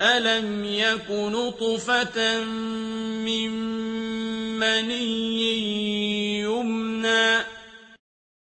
أَلَمْ يَكُ نُطْفَةً مِّن مَّنِيٍّ يُمْنَىٰ